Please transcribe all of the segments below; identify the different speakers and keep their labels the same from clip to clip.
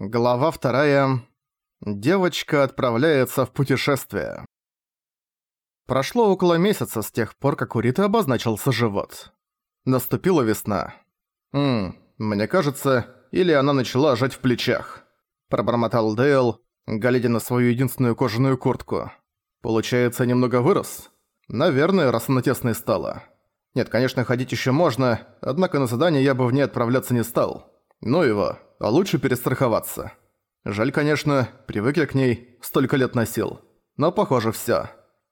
Speaker 1: Глава вторая. Девочка отправляется в путешествие. Прошло около месяца с тех пор, как у Риты обозначился живот. Наступила весна. «Ммм, мне кажется, или она начала жать в плечах», – пробормотал Дейл, глядя на свою единственную кожаную куртку. «Получается, немного вырос? Наверное, раз она тесной стала. Нет, конечно, ходить еще можно, однако на задание я бы в ней отправляться не стал. Ну его, а лучше перестраховаться. Жаль, конечно, привык я к ней, столько лет носил. Но похоже всё.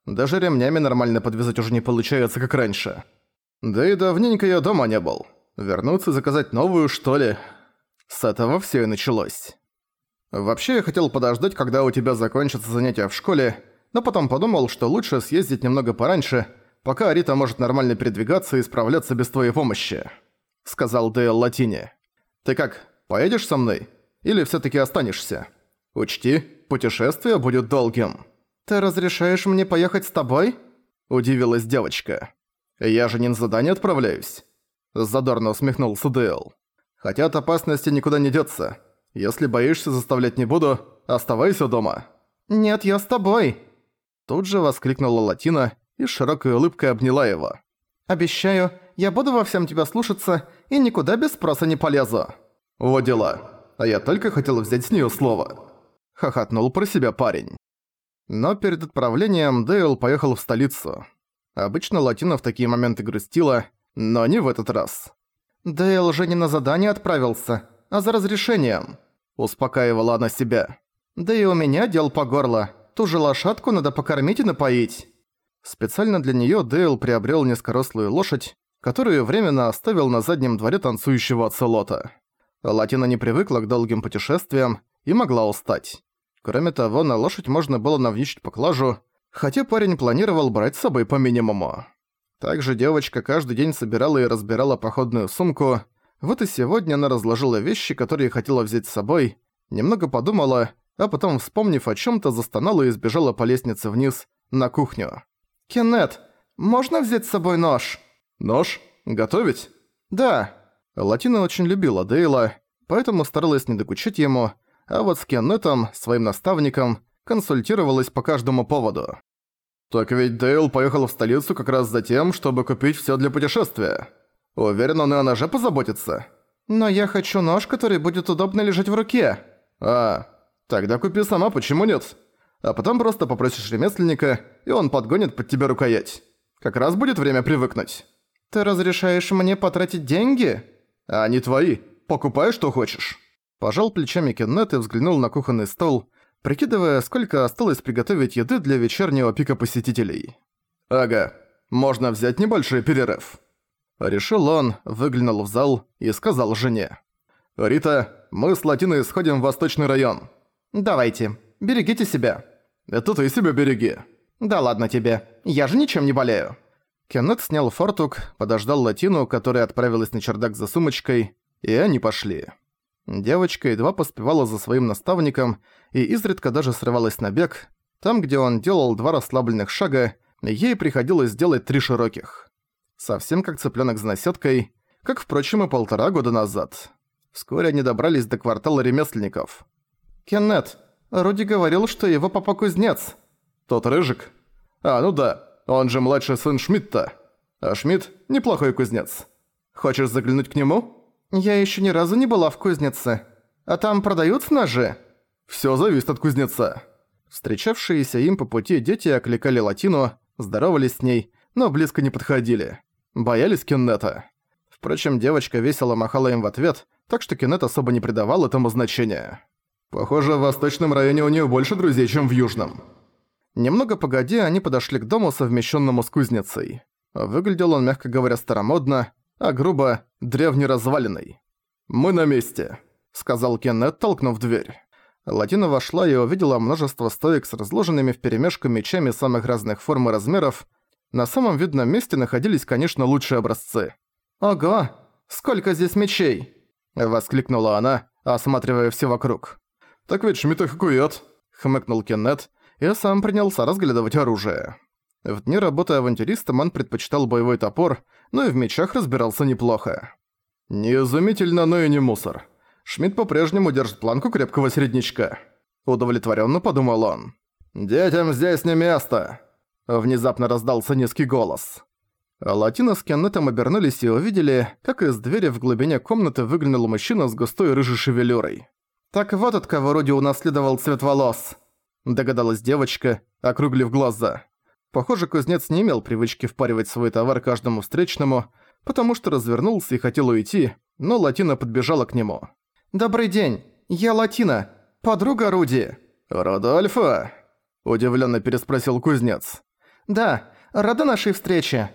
Speaker 1: Даже ремнями нормально подвязать уже не получается, как раньше. Да и давненько я дома не был. Вернуться заказать новую, что ли? С этого всё и началось. Вообще, я хотел подождать, когда у тебя закончатся занятия в школе, но потом подумал, что лучше съездить немного пораньше, пока Арита может нормально передвигаться и справляться без твоей помощи», — сказал Дейл Латине. «Ты как, Поедешь со мной? Или всё-таки останешься? Учти, путешествие будет долгим».
Speaker 2: «Ты разрешаешь мне поехать с тобой?»
Speaker 1: – удивилась девочка. «Я же не на задание отправляюсь». Задорно усмехнулся Дэл. «Хотя от опасности никуда не деться. Если боишься, заставлять не буду. Оставайся дома».
Speaker 2: «Нет, я с тобой!»
Speaker 1: Тут же воскликнула Латина и широкой улыбкой обняла его.
Speaker 2: «Обещаю, я буду во всем тебя слушаться и никуда без спроса не полезу».
Speaker 1: «Во дела. А я только хотел взять с неё слово». Хохотнул про себя парень. Но перед отправлением Дейл поехал в столицу. Обычно Латина в такие моменты грустила, но не в этот раз.
Speaker 2: «Дейл же не на задание отправился, а за разрешением», –
Speaker 1: успокаивала она себя.
Speaker 2: «Да и у меня дел по горло. Ту же лошадку надо покормить и напоить».
Speaker 1: Специально для неё Дейл приобрел низкорослую лошадь, которую временно оставил на заднем дворе танцующего оцелота. Латина не привыкла к долгим путешествиям и могла устать. Кроме того, на лошадь можно было навьючить поклажу, хотя парень планировал брать с собой по минимуму. Также девочка каждый день собирала и разбирала походную сумку. Вот и сегодня она разложила вещи, которые хотела взять с собой, немного подумала, а потом, вспомнив о чём-то, застонала и сбежала по лестнице вниз, на кухню.
Speaker 2: «Кеннет, можно взять с собой нож?»
Speaker 1: «Нож? Готовить?»
Speaker 2: «Да».
Speaker 1: Латина очень любила Дейла, поэтому старалась не докучить ему, а вот с Кеннетом, своим наставником, консультировалась по каждому поводу. «Так ведь Дейл поехал в столицу как раз за тем, чтобы купить всё для путешествия. Уверен, он и о ноже позаботится».
Speaker 2: «Но я хочу нож, который будет удобно лежать в руке».
Speaker 1: «А, тогда купи сама, почему нет? А потом просто попросишь ремесленника, и он подгонит под тебя рукоять. Как раз будет время привыкнуть».
Speaker 2: «Ты разрешаешь мне потратить деньги?»
Speaker 1: А они твои. Покупай, что хочешь». Пожал плечами Кеннет и взглянул на кухонный стол, прикидывая, сколько осталось приготовить еды для вечернего пика посетителей. «Ага, можно взять небольшой перерыв». Решил он, выглянул в зал и сказал жене. «Рита, мы с Латиной сходим в восточный район».
Speaker 2: «Давайте, берегите себя».
Speaker 1: «Это ты себя береги».
Speaker 2: «Да ладно тебе, я же ничем не болею».
Speaker 1: Кеннет снял фартук, подождал Латину, которая отправилась на чердак за сумочкой, и они пошли. Девочка едва поспевала за своим наставником и изредка даже срывалась на бег. Там, где он делал два расслабленных шага, ей приходилось сделать три широких. Совсем как цыплёнок с наседкой, как, впрочем, и полтора года назад. Вскоре они добрались до квартала ремесленников.
Speaker 2: «Кеннет, Руди говорил, что его папа кузнец».
Speaker 1: «Тот рыжик?» «А, ну да, он же младший сын Шмидта. А Шмидт – неплохой кузнец. Хочешь заглянуть к нему?
Speaker 2: Я еще ни разу не была в кузнице. А там продаются ножи?
Speaker 1: Все зависит от кузнеца. Встречавшиеся им по пути дети окликали Латину, здоровались с ней, но близко не подходили. Боялись Кеннета. Впрочем, девочка весело махала им в ответ, так что Кеннет особо не придавал этому значения. Похоже, в восточном районе у нее больше друзей, чем в южном. Немного погодя, они подошли к дому, совмещенному с кузницей. Выглядел он, мягко говоря, старомодно, а грубо – древнеразваленный. «Мы на месте», – сказал Кеннет, толкнув дверь. Латина вошла и увидела множество стоек с разложенными вперемешку мечами самых разных форм и размеров. На самом видном месте находились, конечно, лучшие образцы.
Speaker 2: «Ого! Сколько здесь мечей!»
Speaker 1: – воскликнула она, осматривая все вокруг. «Так ведь Шмидт их кует», – хмыкнул Кеннет, и сам принялся разглядывать оружие. В дни работы авантюристом он предпочитал боевой топор, но и в мечах разбирался неплохо. Неизумительно, но и не мусор. Шмидт по-прежнему держит планку крепкого середнячка. Удовлетворенно подумал он. «Детям здесь не место!» Внезапно раздался низкий голос. Латина с Кеннетом обернулись и увидели, как из двери в глубине комнаты выглянул мужчина с густой рыжей шевелюрой. «Так вот от кого Руди унаследовал цвет волос», – догадалась девочка, округлив глаза. Похоже, кузнец не имел привычки впаривать свой товар каждому встречному, потому что развернулся и хотел уйти, но Латина подбежала к нему. «Добрый день, я Латина, подруга Руди». «Родольфа?» – удивленно переспросил кузнец. «Да, рада нашей встрече».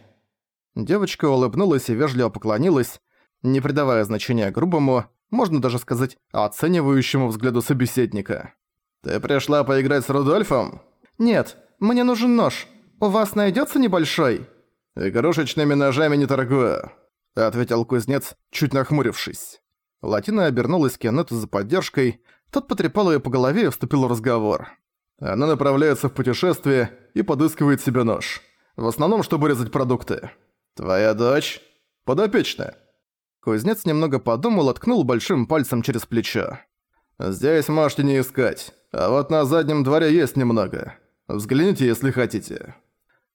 Speaker 1: Девочка улыбнулась и вежливо поклонилась, не придавая значения грубому, можно даже сказать, оценивающему взгляду собеседника. «Ты пришла поиграть с Рудольфом?» «Нет, мне нужен нож. У вас найдётся небольшой?» «Игрушечными ножами не торгую», — ответил кузнец, чуть нахмурившись. Латина обернулась к Кеннету за поддержкой, тот потрепал её по голове и вступил в разговор. Она направляется в путешествие и подыскивает себе нож. В основном, чтобы резать продукты. «Твоя дочь?» «Подопечная». Кузнец немного подумал, откнул большим пальцем через плечо. «Здесь можете не искать, а вот на заднем дворе есть немного. Взгляните, если хотите».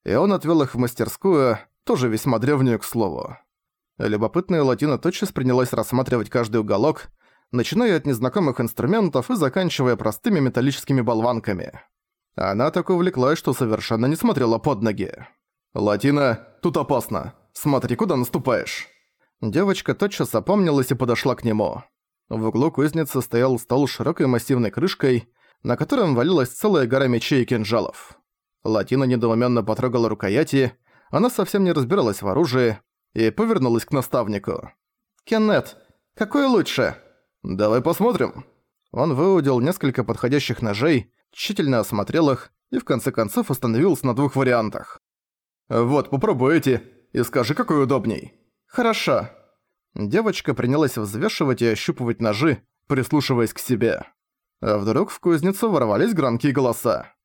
Speaker 1: И он отвел их в мастерскую, тоже весьма древнюю, к слову. Любопытная латина тотчас принялась рассматривать каждый уголок, начиная от незнакомых инструментов и заканчивая простыми металлическими болванками. Она так увлеклась, что совершенно не смотрела под ноги. «Латина, тут опасно. Смотри, куда наступаешь». Девочка тотчас опомнилась и подошла к нему. В углу кузницы стоял стол с широкой массивной крышкой, на котором валилась целая гора мечей и кинжалов. Латина недоуменно потрогала рукояти, она совсем не разбиралась в оружии и повернулась к наставнику. «Кеннет, какой лучше?» «Давай посмотрим». Он выудил несколько подходящих ножей, тщательно осмотрел их и в конце концов остановился на двух вариантах. «Вот, попробуй эти, и скажи, какой удобней». «Хорошо». Девочка принялась взвешивать и ощупывать ножи, прислушиваясь к себе. А вдруг в кузницу ворвались громкие голоса.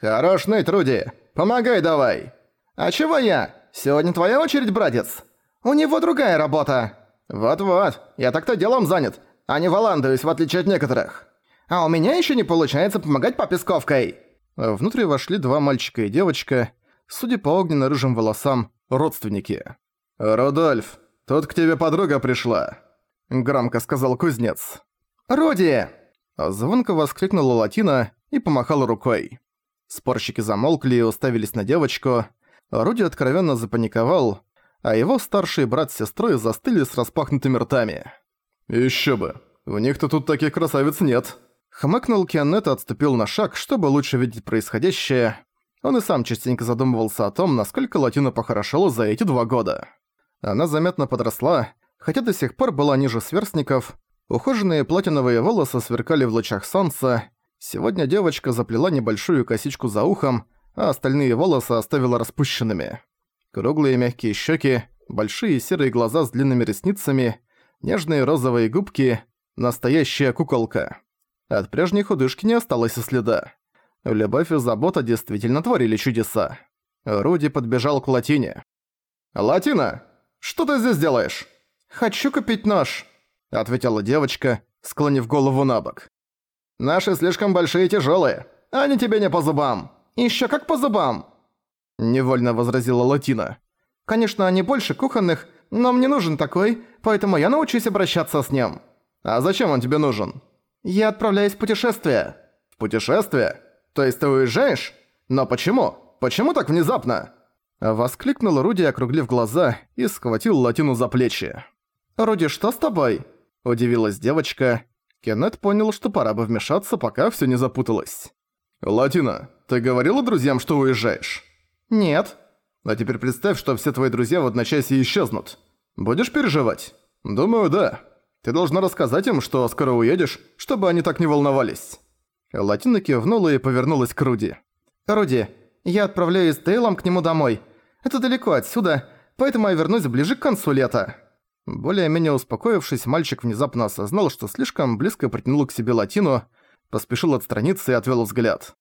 Speaker 1: «Хорош ныть, Руди! Помогай давай!» «А чего я? Сегодня твоя очередь, братец? У него другая работа!» «Вот-вот, я так-то делом занят, а не валандуюсь, в отличие от некоторых. А у меня еще не получается помогать папе с ковкой!» Внутрь вошли два мальчика и девочка, судя по огненно-рыжим волосам, родственники. «Рудольф, тут к тебе подруга пришла», — громко сказал кузнец. «Руди!» Звонко воскликнула Латина и помахала рукой. Спорщики замолкли и уставились на девочку. Руди откровенно запаниковал, а его старший брат с сестрой застыли с распахнутыми ртами. «Ещё бы, у них-то тут таких красавиц нет». Хмыкнул Кианет и отступил на шаг, чтобы лучше видеть происходящее. Он и сам частенько задумывался о том, насколько Латина похорошела за эти два года. Она заметно подросла, хотя до сих пор была ниже сверстников. Ухоженные платиновые волосы сверкали в лучах солнца. Сегодня девочка заплела небольшую косичку за ухом, а остальные волосы оставила распущенными. Круглые мягкие щеки, большие серые глаза с длинными ресницами, нежные розовые губки, настоящая куколка. От прежней худышки не осталось и следа. Любовь и забота действительно творили чудеса. Руди подбежал к Латине. «Латина, что ты здесь делаешь?» «Хочу купить нож», — ответила девочка, склонив голову на бок. «Наши слишком большие и тяжёлые. Они тебе не по зубам. Ещё как по зубам!» Невольно возразила Латина. «Конечно, они больше кухонных, но мне нужен такой, поэтому я научусь обращаться с ним». «А зачем он тебе нужен?» «Я отправляюсь в путешествие». «В путешествие? То есть ты уезжаешь? Но почему? Почему так внезапно?» Воскликнул Руди, округлив глаза, и схватил Латину за плечи. «Руди, что с тобой?» – удивилась девочка. Кеннет понял, что пора бы вмешаться, пока всё не запуталось. «Латина, ты говорила друзьям, что уезжаешь?» «Нет». «А теперь представь, что все твои друзья в одночасье исчезнут. Будешь переживать?» «Думаю, да. Ты должна рассказать им, что скоро уедешь, чтобы они так не волновались». Латина кивнула и повернулась к Руди. «Руди, я отправляюсь с Дейлом к нему домой. Это далеко отсюда, поэтому я вернусь ближе к концу лета». Более-менее успокоившись, мальчик внезапно осознал, что слишком близко притянул к себе Латину, поспешил отстраниться и отвел взгляд.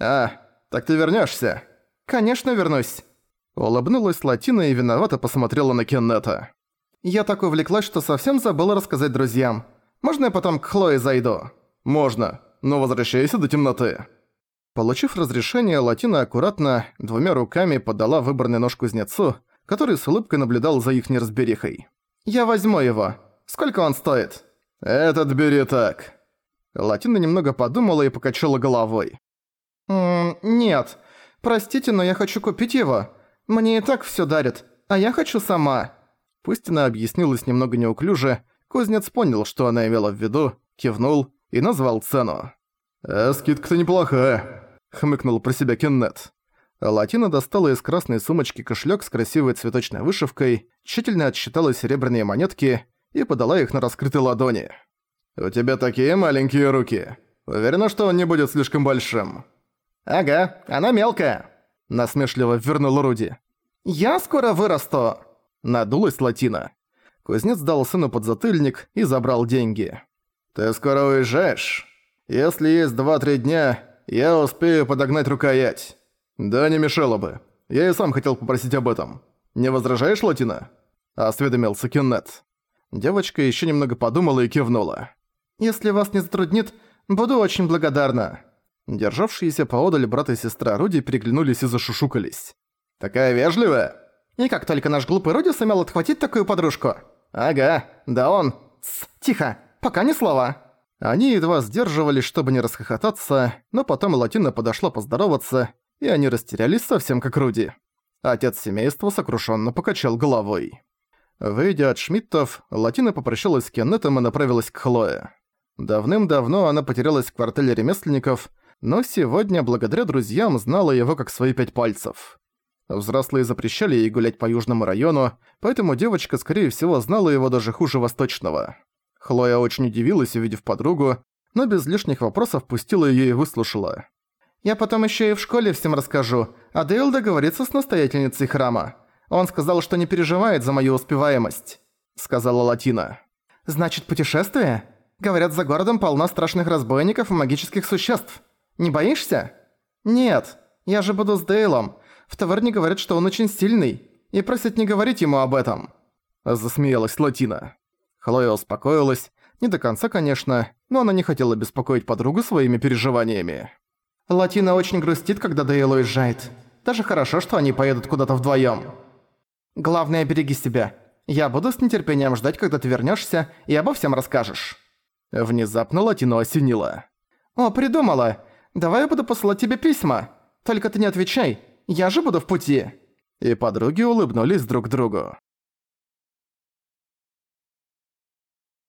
Speaker 1: «А, так ты вернешься? «Конечно вернусь!» Улыбнулась Латина и виновато посмотрела на Кеннета. «Я так увлеклась, что совсем забыла рассказать друзьям.
Speaker 2: Можно я потом к Хлое зайду?»
Speaker 1: «Можно, но возвращайся до темноты». Получив разрешение, Латина аккуратно, двумя руками подала выбранный нож кузнецу, который с улыбкой наблюдал за их неразберихой.
Speaker 2: «Я возьму его. Сколько он стоит?»
Speaker 1: «Этот бери так». Латина немного подумала и покачала головой.
Speaker 2: «Ммм, нет. Простите, но я хочу купить его. Мне и так всё дарят, а я хочу сама».
Speaker 1: Пусть она объяснилась немного неуклюже, кузнец понял, что она имела в виду, кивнул и назвал цену. «А скидка-то неплохая», — хмыкнул про себя Кеннет. Латина достала из красной сумочки кошелек с красивой цветочной вышивкой, тщательно отсчитала серебряные монетки и подала их на раскрытой ладони. «У тебя такие маленькие руки. Уверена, что он не будет слишком большим?»
Speaker 2: «Ага, она мелкая», —
Speaker 1: насмешливо вернул Руди.
Speaker 2: «Я скоро вырасту», —
Speaker 1: надулась Латина. Кузнец дал сыну подзатыльник и забрал деньги. «Ты скоро уезжаешь? Если есть два-три дня, я успею подогнать рукоять. Да не мешало бы. Я и сам хотел попросить об этом. Не возражаешь, Латина?» – осведомился Кеннет. Девочка еще немного подумала и кивнула.
Speaker 2: «Если вас не затруднит, буду очень благодарна».
Speaker 1: Державшиеся поодаль брат и сестра Руди переглянулись и зашушукались. «Такая вежливая?»
Speaker 2: «И как только наш глупый Руди сумел отхватить такую подружку?»
Speaker 1: «Ага, да он...»
Speaker 2: Тс, «Тихо, пока ни слова».
Speaker 1: Они едва сдерживались, чтобы не расхохотаться, но потом Латина подошла поздороваться, и они растерялись совсем как Руди. Отец семейства сокрушенно покачал головой. Выйдя от Шмидтов, Латина попрощалась с Кеннетом и направилась к Хлое. Давным-давно она потерялась в квартале ремесленников, но сегодня, благодаря друзьям, знала его как свои пять пальцев. Взрослые запрещали ей гулять по южному району, поэтому девочка, скорее всего, знала его даже хуже восточного. Хлоя очень удивилась, увидев подругу, но без лишних вопросов пустила её и выслушала.
Speaker 2: «Я потом ещё и в школе всем расскажу, а Дейл договорится с настоятельницей храма. Он сказал, что не переживает за мою успеваемость», — сказала Латина. «Значит, путешествие? Говорят, за городом полно страшных разбойников и магических существ. Не боишься?» «Нет, я же буду с Дейлом. В таверне говорят, что он очень сильный, и просят не говорить ему об этом».
Speaker 1: Засмеялась Латина. Хлоя успокоилась, не до конца, конечно, но она не хотела беспокоить подругу своими переживаниями.
Speaker 2: «Латина очень грустит, когда Дейл уезжает. Даже хорошо, что они поедут куда-то вдвоём. Главное, береги себя. Я буду с нетерпением ждать, когда ты вернёшься и обо всем расскажешь».
Speaker 1: Внезапно Латину осенило.
Speaker 2: «О, придумала. Давай я буду посылать тебе письма. Только ты не отвечай, я же буду в пути».
Speaker 1: И подруги улыбнулись друг другу.